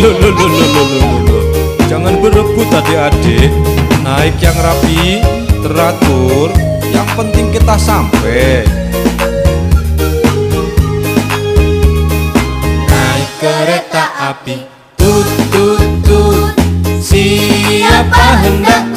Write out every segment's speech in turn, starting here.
Loh, loh, loh, loh, loh, loh, loh. Jangan berebut adik-adik Naik yang rapi, teratur Yang penting kita sampai Naik kereta api Tut tut tut Siapa hendak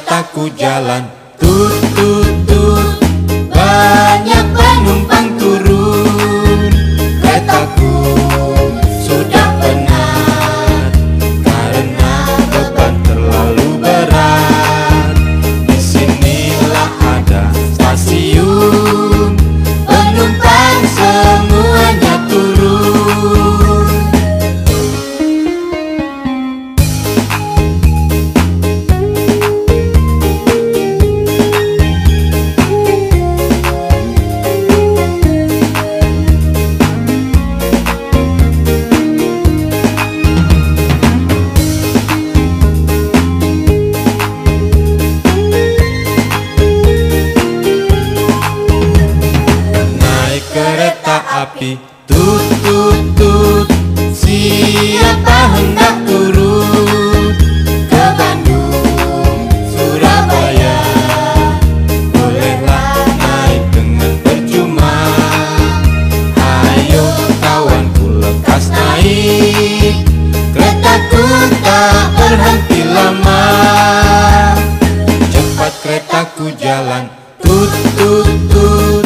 Keretaku jalan. Tut tut tut. Banyak penumpang api Tut tut tut Siapa hendak turun Ke Bandung Surabaya? Bolehlah naik dengan percuma. Ayo kawanku lekas naik. Keretaku tak berhenti lama. Cepat keretaku jalan. Tut tut tut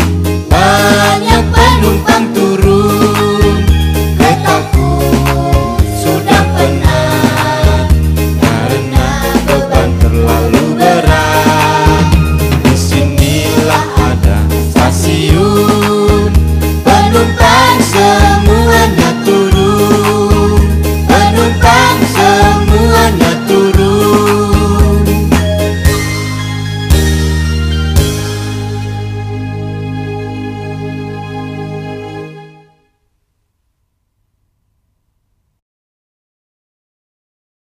Banyak penumpang love